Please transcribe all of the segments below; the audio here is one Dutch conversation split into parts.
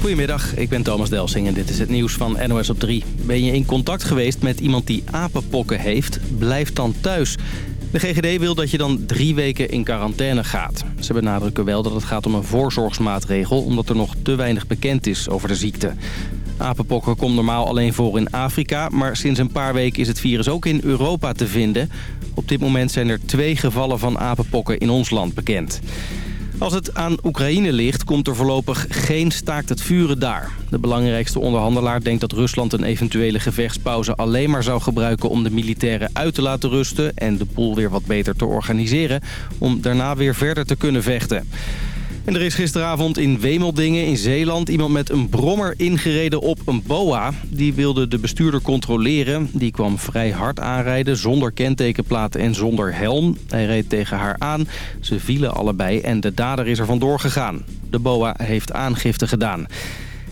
Goedemiddag, ik ben Thomas Delsing en dit is het nieuws van NOS op 3. Ben je in contact geweest met iemand die apenpokken heeft? Blijf dan thuis. De GGD wil dat je dan drie weken in quarantaine gaat. Ze benadrukken wel dat het gaat om een voorzorgsmaatregel... omdat er nog te weinig bekend is over de ziekte. Apenpokken komt normaal alleen voor in Afrika... maar sinds een paar weken is het virus ook in Europa te vinden. Op dit moment zijn er twee gevallen van apenpokken in ons land bekend. Als het aan Oekraïne ligt, komt er voorlopig geen staakt het vuren daar. De belangrijkste onderhandelaar denkt dat Rusland een eventuele gevechtspauze alleen maar zou gebruiken om de militairen uit te laten rusten en de pool weer wat beter te organiseren om daarna weer verder te kunnen vechten. Er is gisteravond in Wemeldingen in Zeeland iemand met een brommer ingereden op een boa. Die wilde de bestuurder controleren. Die kwam vrij hard aanrijden zonder kentekenplaat en zonder helm. Hij reed tegen haar aan. Ze vielen allebei en de dader is er vandoor gegaan. De boa heeft aangifte gedaan.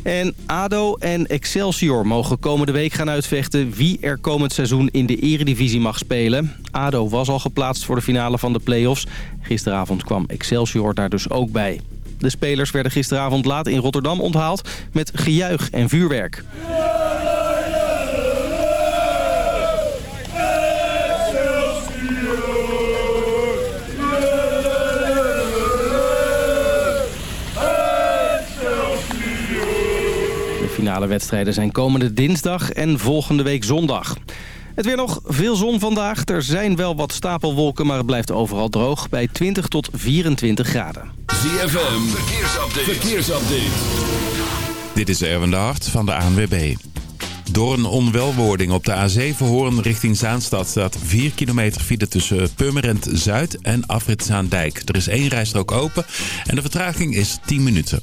En ADO en Excelsior mogen komende week gaan uitvechten wie er komend seizoen in de eredivisie mag spelen. ADO was al geplaatst voor de finale van de play-offs. Gisteravond kwam Excelsior daar dus ook bij. De spelers werden gisteravond laat in Rotterdam onthaald met gejuich en vuurwerk. Finale wedstrijden zijn komende dinsdag en volgende week zondag. Het weer nog veel zon vandaag. Er zijn wel wat stapelwolken, maar het blijft overal droog bij 20 tot 24 graden. ZFM, verkeersupdate. verkeersupdate. Dit is Erwin de Hart van de ANWB. Door een onwelwording op de A7 Hoorn richting Zaanstad staat 4 kilometer file tussen Purmerend Zuid en Afrit Zaandijk. Er is één rijstrook open en de vertraging is 10 minuten.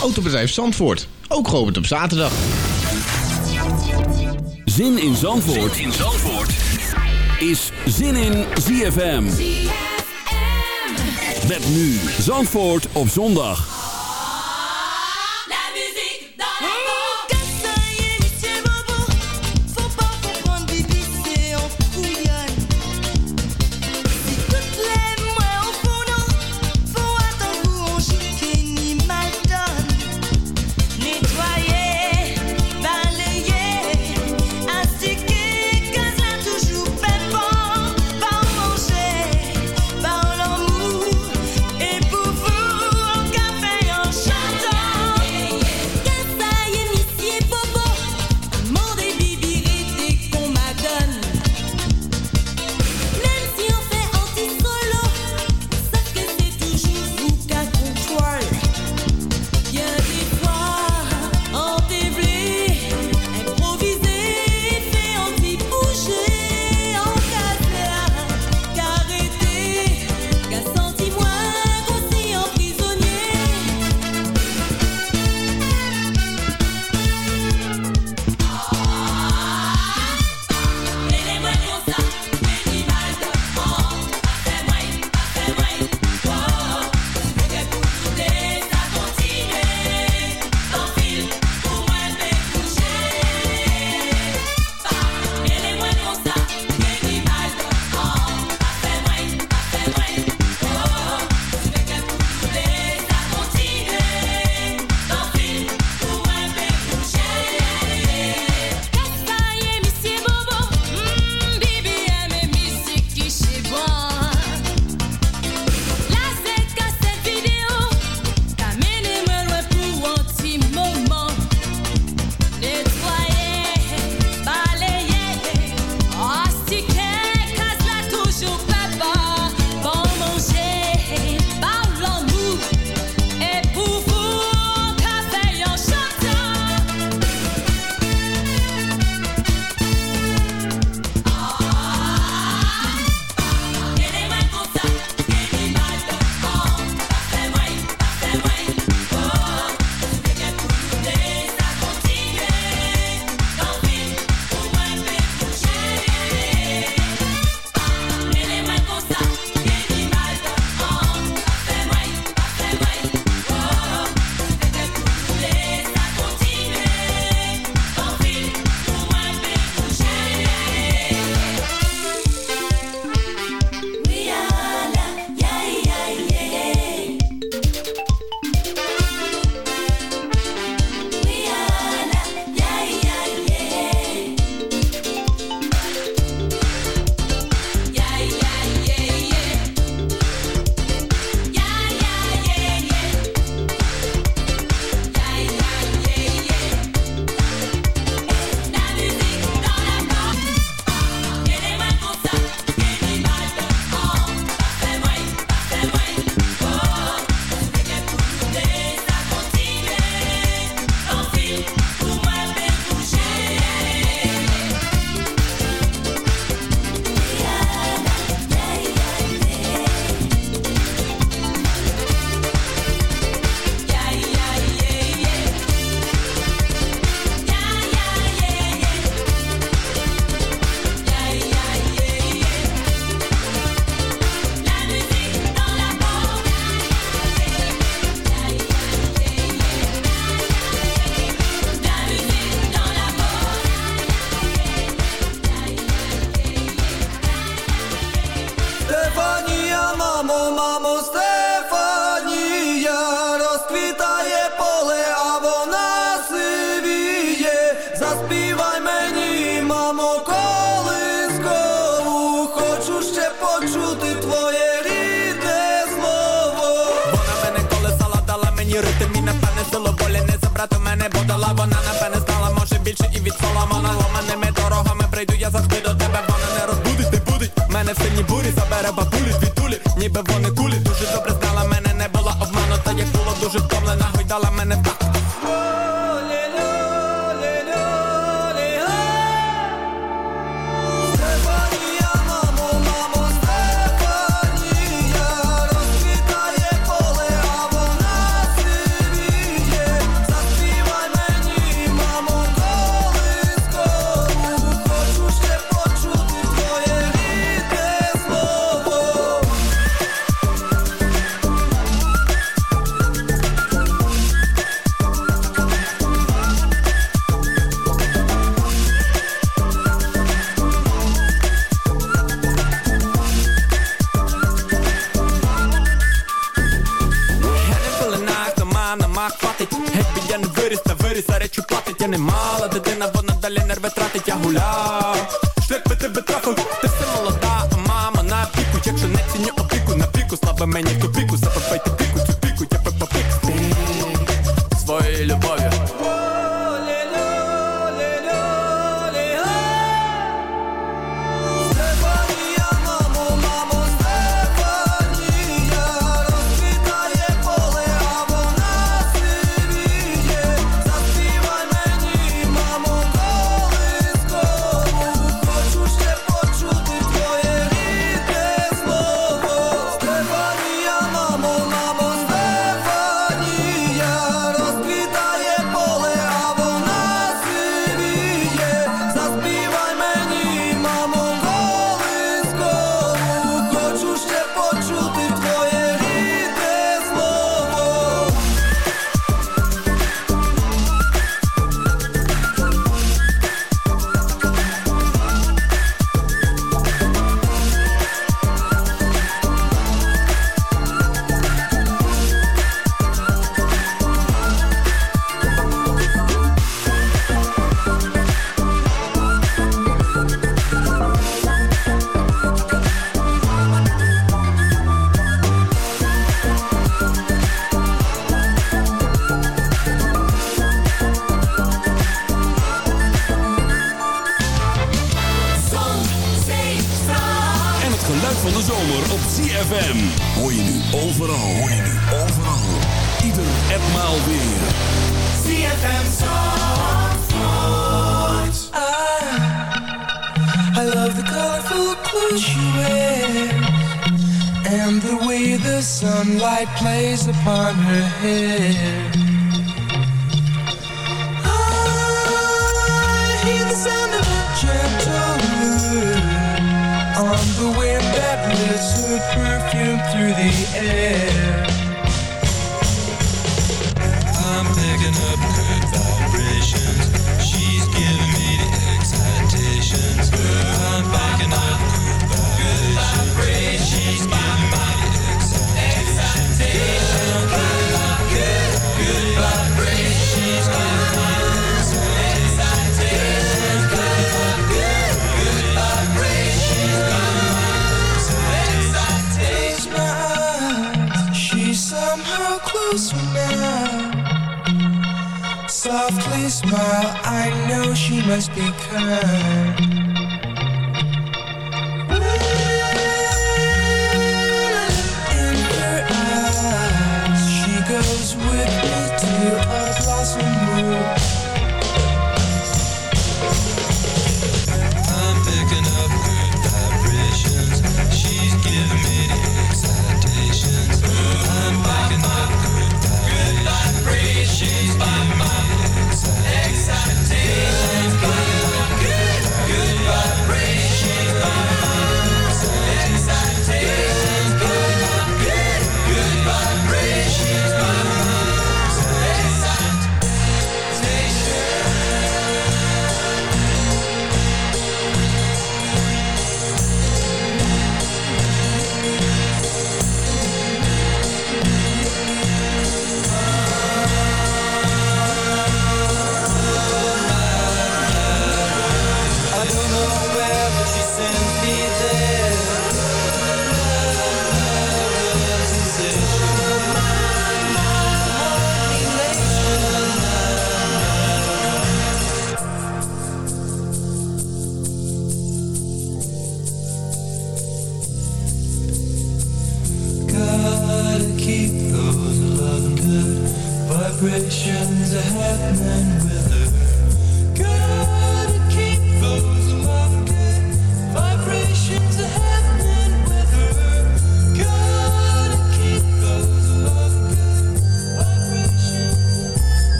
Autobedrijf Zandvoort. Ook geopend op zaterdag. Zin in Zandvoort, zin in Zandvoort. is Zin in ZFM. Met nu Zandvoort op zondag.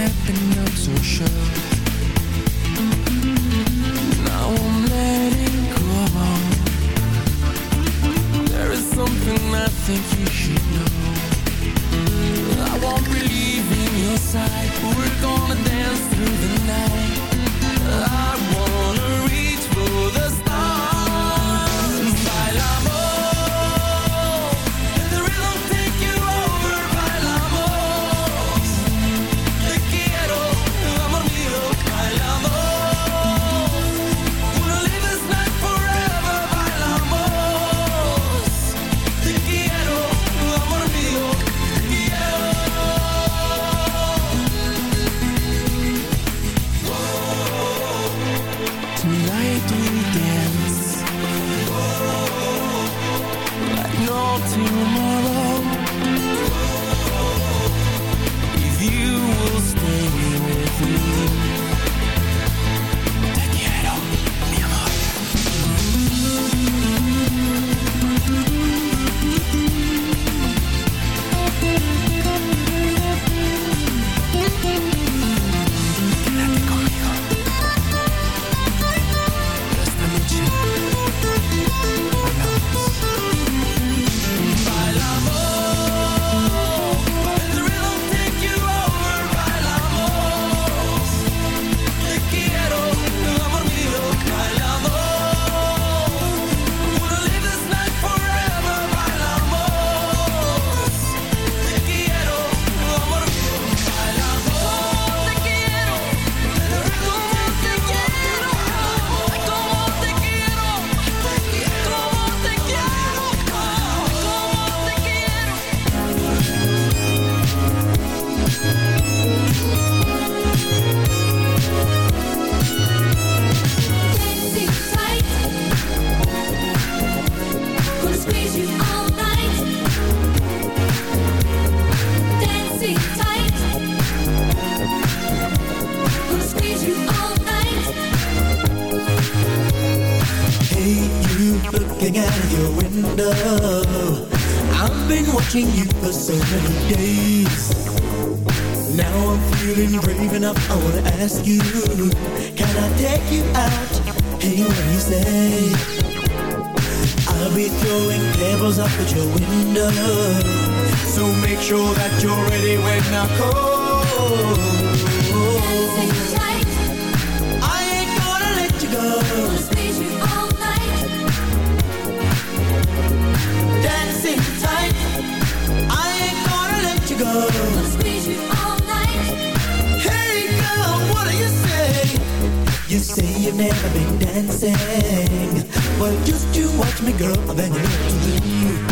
happen, I'm so sure. your window. So make sure that you're ready when I call. Tight I ain't gonna let you go. Gonna you all night Dancing tight. I ain't gonna let you go. Gonna you all night Hey girl, what do you say? You say you've never been dancing Well, just you watch me, girl, then you know to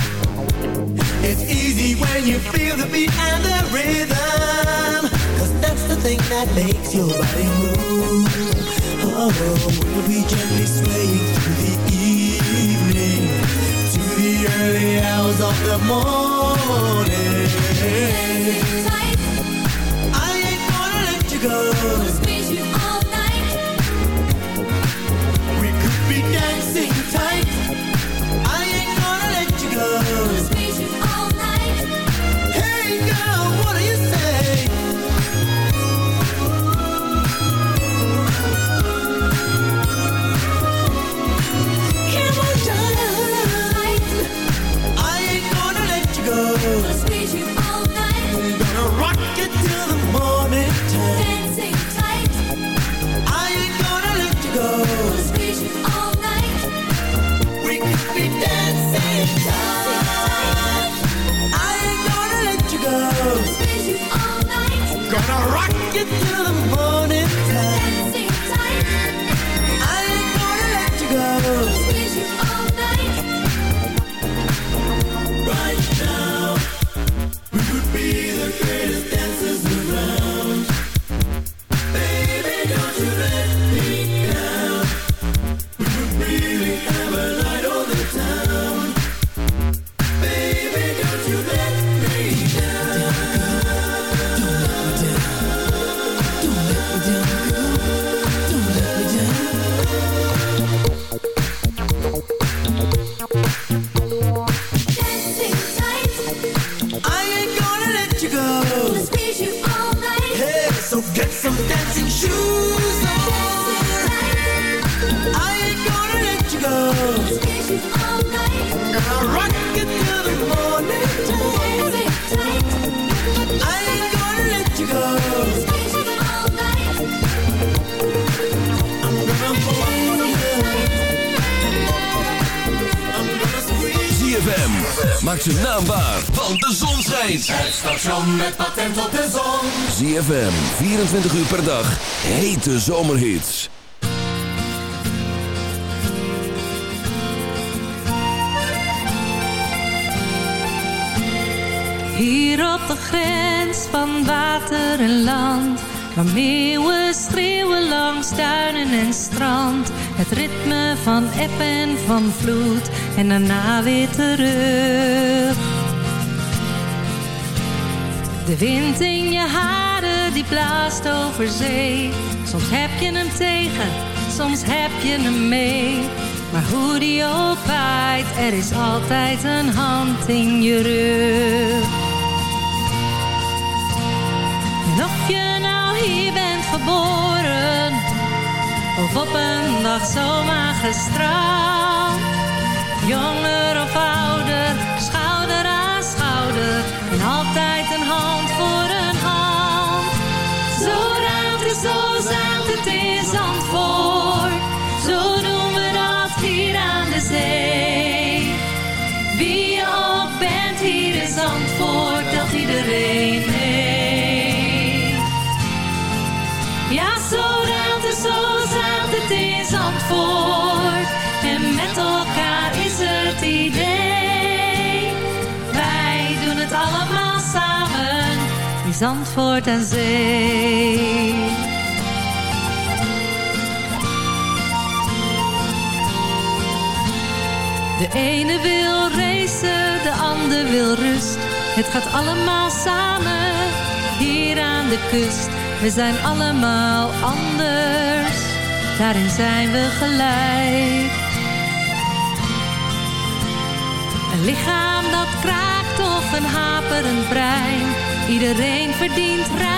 it's easy when you feel the beat and the rhythm. Cause that's the thing that makes your body move. Oh, we'll be gently swaying through the evening To the early hours of the morning? Tight. I ain't gonna let you go. I'll squeeze you all night. We could be dancing tight 24 uur per dag. Hete zomerhits. Hier op de grens van water en land Waar meeuwen schreeuwen langs duinen en strand Het ritme van eb en van vloed En daarna weer terug De wind in je haren die blaast over zee. Soms heb je hem tegen, soms heb je hem mee. Maar hoe die ook waait, er is altijd een hand in je rug. En of je nou hier bent geboren Of op een dag zomaar gestraald. Jonger of ouder, schouder aan schouder En altijd een hand voor een zo zaad het in Zandvoort Zo doen we dat hier aan de zee Wie je ook bent hier in Zandvoort Dat iedereen heeft ja, zo ruilt het, zo zaad het in Zandvoort. En met elkaar is het idee. Wij doen het allemaal samen Zandvoort en Zee. De ene wil racen, de ander wil rust. Het gaat allemaal samen hier aan de kust. We zijn allemaal anders, daarin zijn we gelijk. Een lichaam dat kraakt of een haperend brein. Iedereen verdient ruimte,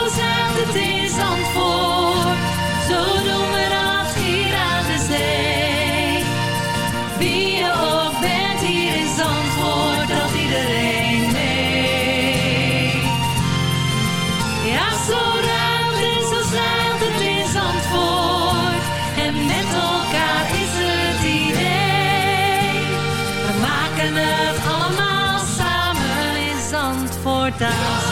在。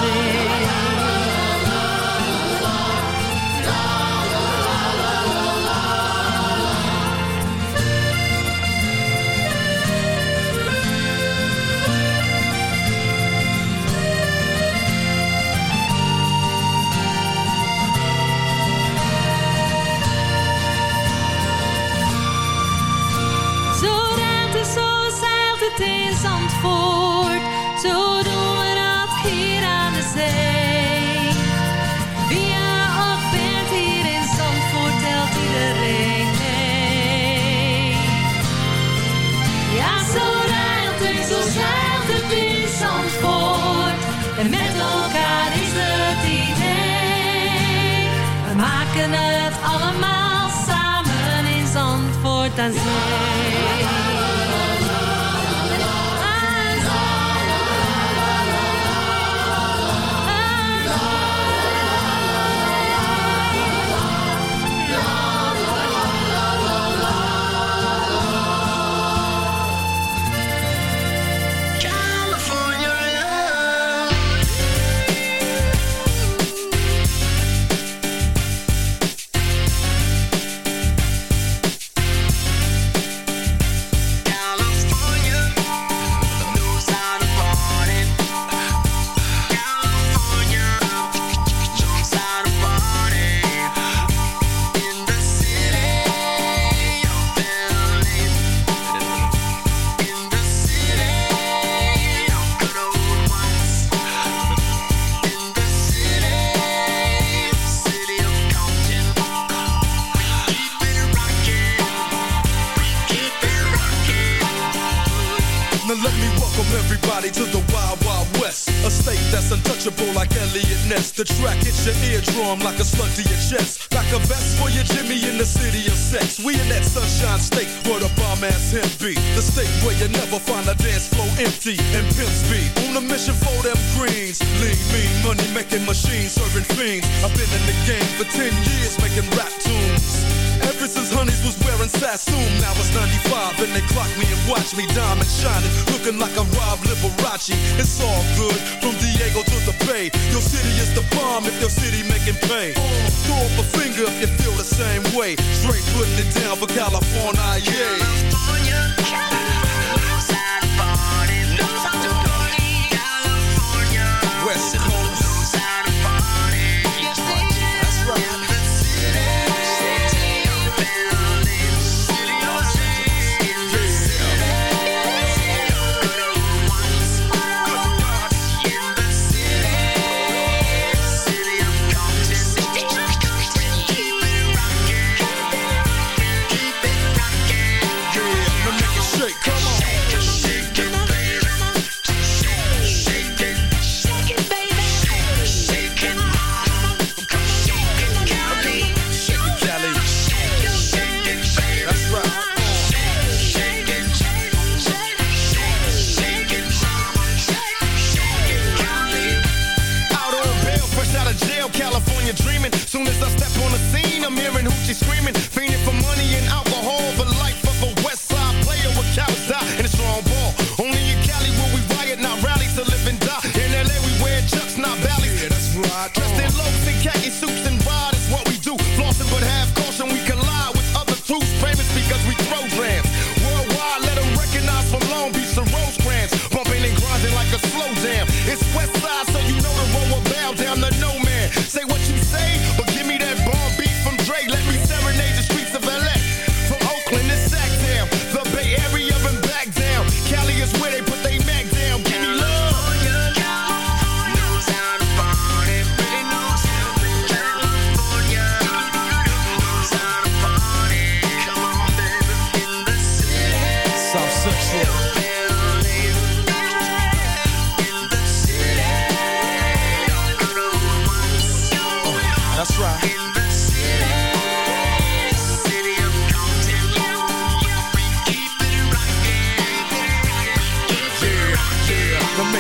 Dần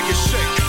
make it shake.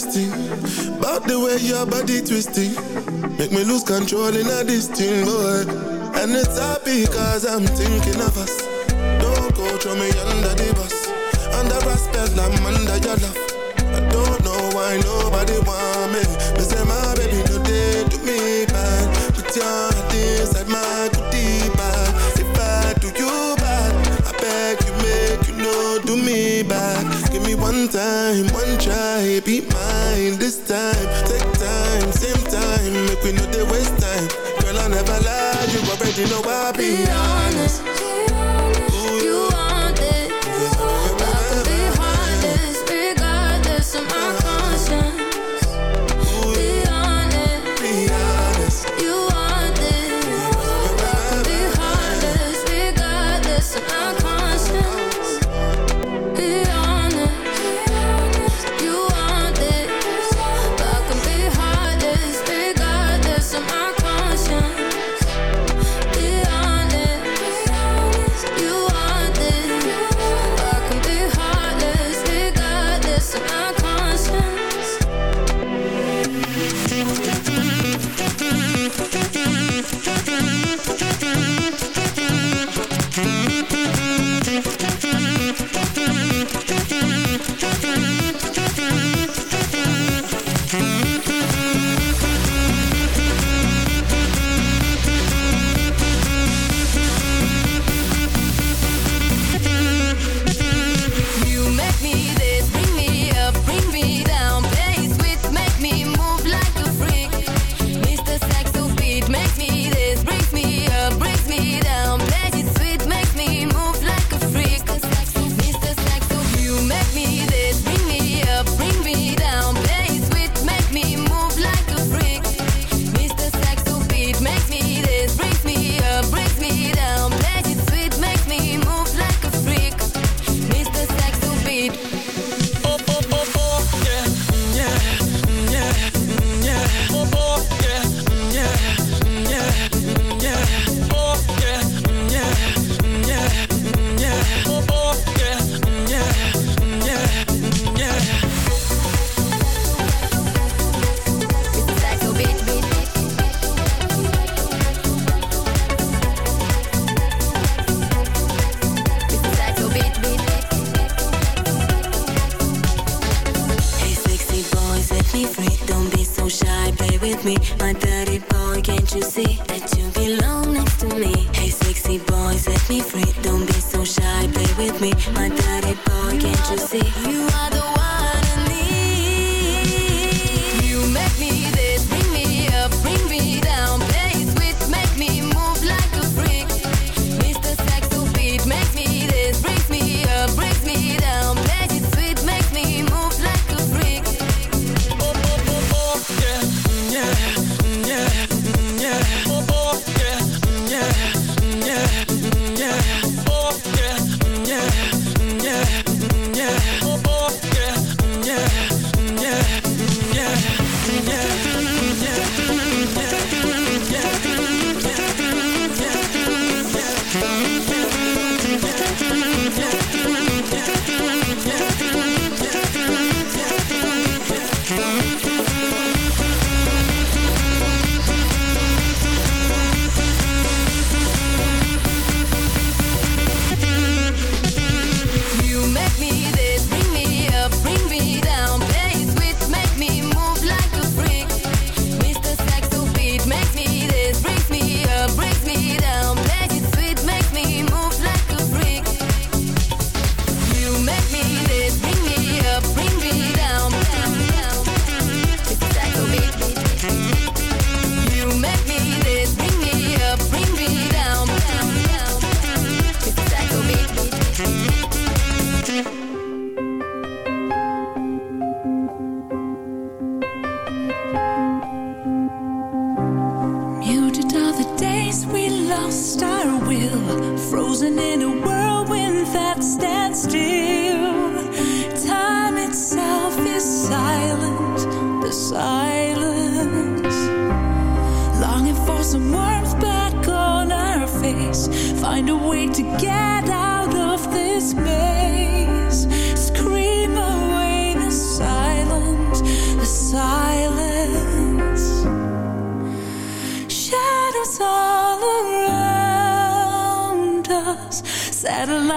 interesting. About the way your body twisting. Make me lose control in a distinct boy. And it's happy cause I'm thinking of us. Don't go throw me under the bus. Under respect, I'm under your love. I don't know why nobody want me. But say my baby, no, they do me bad. But yeah. you know I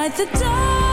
Satellite the dark.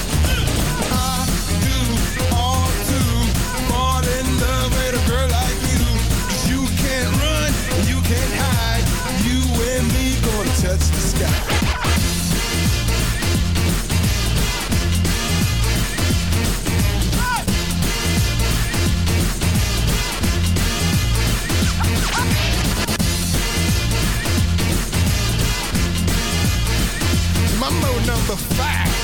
Touch the sky. Number five.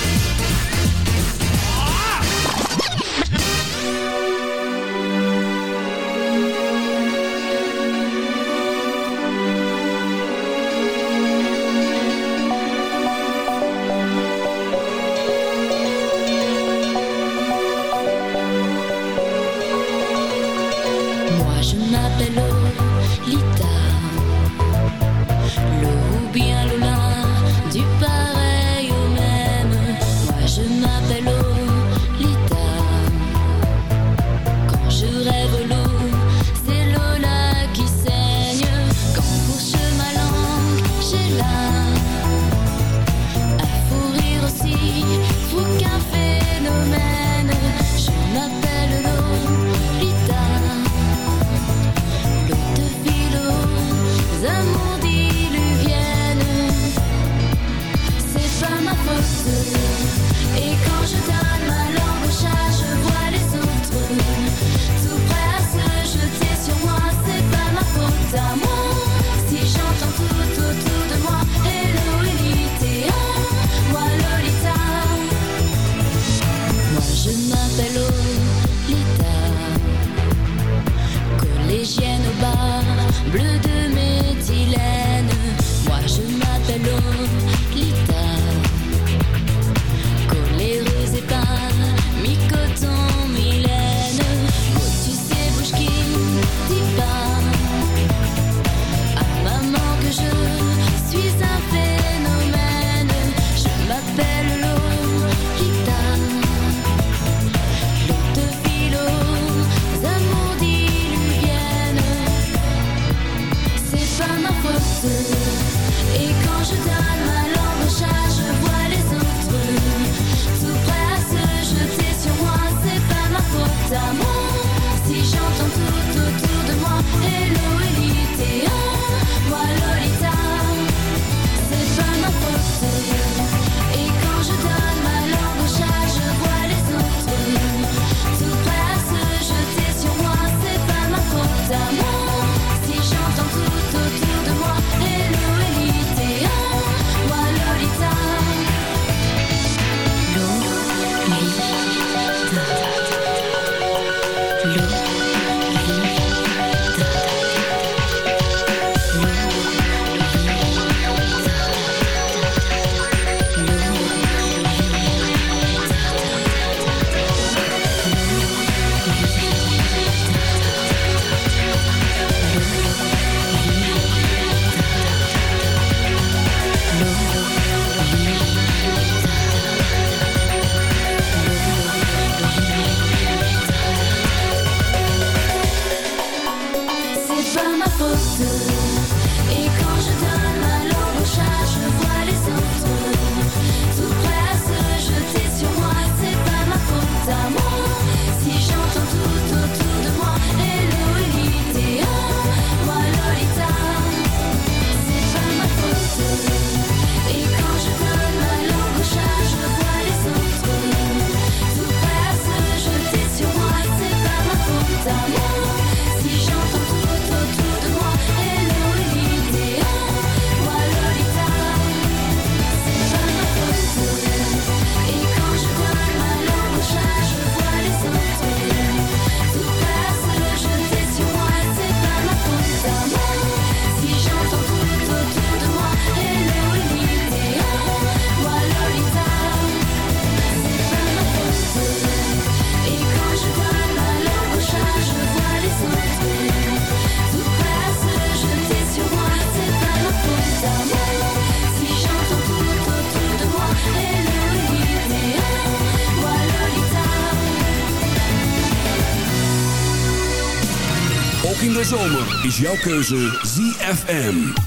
Is jouw keuze ZFM.